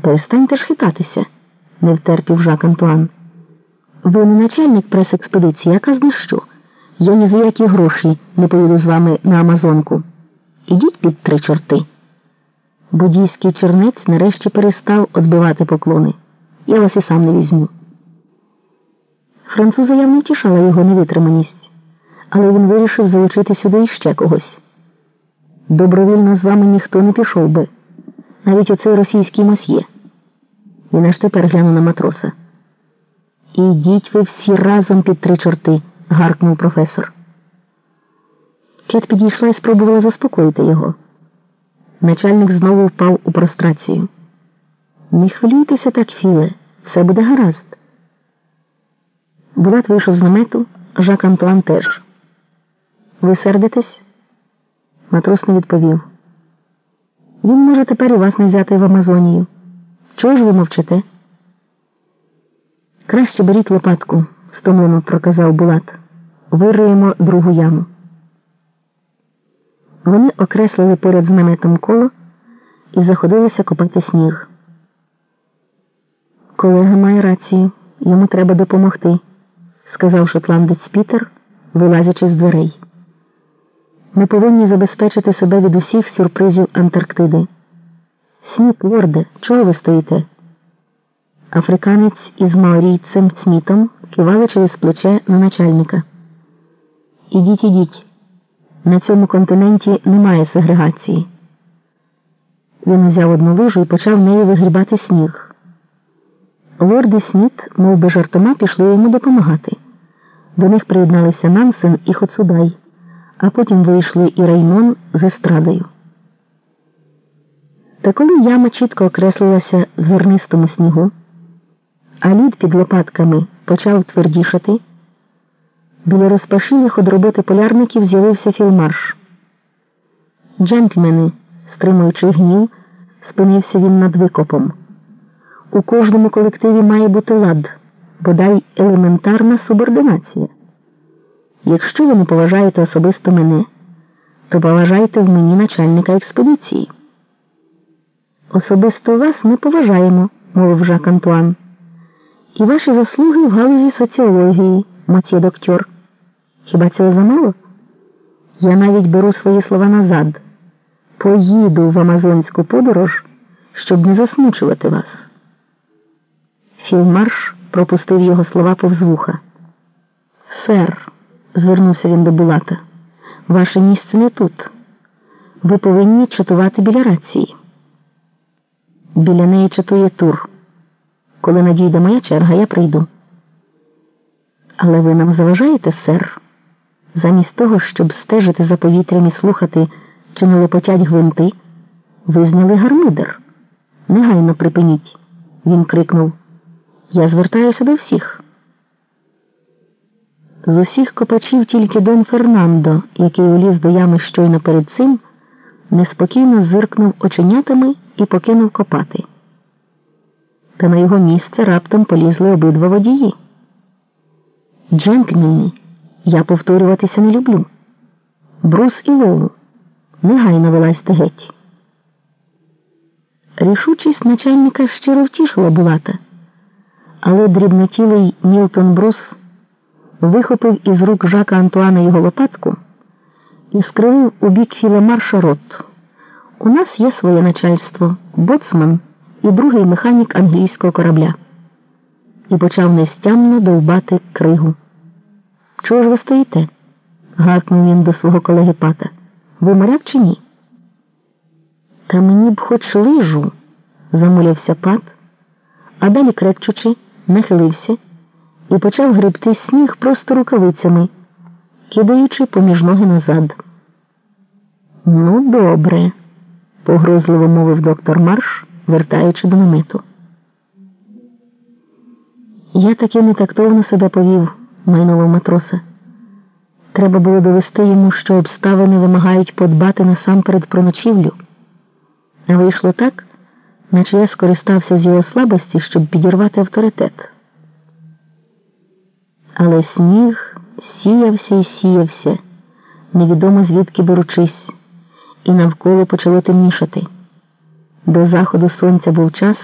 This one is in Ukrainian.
перестаньте ж хитатися, не втерпів Жак Антуан. Ви не начальник прес-експедиції, яка зна що? Я ні за які гроші не поїду з вами на Амазонку. Ідіть під три чорти. Будійський чернець нарешті перестав відбивати поклони. Я вас і сам не візьму. Француза явно тішала його невитриманість, але він вирішив залучити сюди іще когось. Добровільно з вами ніхто не пішов би, навіть оцей російський мосьє. Він аж тепер глянув на матроса. Ідіть ви всі разом під три чорти, гаркнув професор. Кет підійшла і спробувала заспокоїти його. Начальник знову впав у прострацію. Не хвилюйтеся так, Філе, все буде гаразд. Булат вийшов з намету, Жак Антуан теж. Ви сердитесь? Матрос не відповів. Він може тепер і вас не взяти в Амазонію. Чого ж ви мовчите? Краще беріть лопатку, стомлено проказав Булат. Вириємо другу яму. Вони окреслили поряд з наметом коло і заходилися копати сніг. Колега має рацію, йому треба допомогти, сказав шотландець Пітер, вилазячи з дверей. Ми повинні забезпечити себе від усіх сюрпризів Антарктиди. Сміт, лорде, чого ви стоїте? Африканець із маорійцем Смітом кивали через плече на начальника. Ідіть, ідіть. На цьому континенті немає сегрегації. Він узяв одну лижу і почав нею вигрібати сніг. Лорди Сміт, мов би жартома, пішли йому допомагати. До них приєдналися Нансен і Хоцудай, а потім вийшли і Реймон з естрадою. Та коли яма чітко окреслилася в зернистому снігу, а лід під лопатками почав твердішати, біля розпашилих од роботи полярників з'явився філмарш. Джентльмени, стримуючи гнів, спинився він над викопом. У кожному колективі має бути лад, бодай елементарна субординація. Якщо ви не поважаєте особисто мене, то поважайте в мені начальника експедиції. Особисто вас ми поважаємо, мовив Жак Антуан. І ваші заслуги в галузі соціології, мосьє доктор. Хіба цього замало? Я навіть беру свої слова назад. Поїду в Амазонську подорож, щоб не засмучувати вас. Філмарш пропустив його слова повз вуха. Сер, звернувся він до Булата, ваше місце не тут. Ви повинні чатувати біля рації. Біля неї чатує тур. Коли надійде моя черга, я прийду. Але ви нам заважаєте, сер? Замість того, щоб стежити за повітрям і слухати, чи не лопотять гвинти, ви зняли гармидер. Негайно припиніть, він крикнув. Я звертаюся до всіх. З усіх копачів тільки Дон Фернандо, який уліз до ями щойно перед цим, неспокійно зиркнув оченятами і покинув копати. Та на його місце раптом полізли обидва водії. Джентльмені, я повторюватися не люблю. Брус і Лоу, негайно вилазьте геть. Рішучість начальника щиро втішила Булата, але дрібнотілий Мілтон Брус вихопив із рук Жака Антуана його лопатку і скривив у бік Філемарша рот. У нас є своє начальство, боцман і другий механік англійського корабля. І почав нестямно довбати кригу. Чого ж ви стоїте? гаркнув він до свого колеги Пата. Ви моряк чи ні? Та мені б хоч лижу, замулявся пат, а далі крепчучи, нахилився і почав гребти сніг просто рукавицями, кидаючи поміж ноги назад. Ну, добре, погрозливо мовив доктор Марш, вертаючи до намету. Я таки нетактовно себе повів, майнула матроса. Треба було довести йому, що обставини вимагають подбати насамперед про ночівлю. А вийшло так, наче я скористався з його слабості, щоб підірвати авторитет. Але сніг сіявся і сіявся, невідомо звідки беручись, і навколо почало темнішати. До заходу сонця був час.